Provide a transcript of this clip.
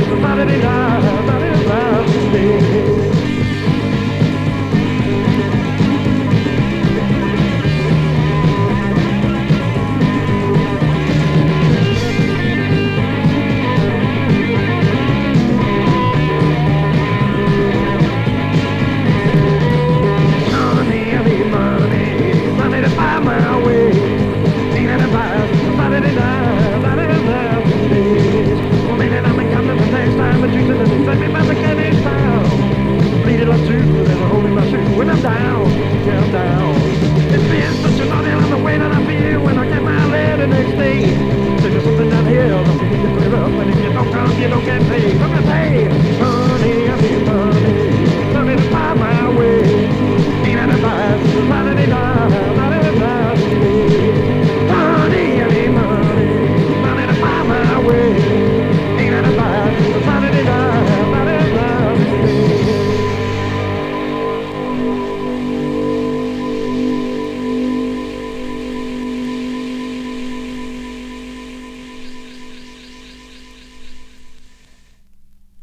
Bobby, bobby, bobby, bobby, bobby, You don't get paid.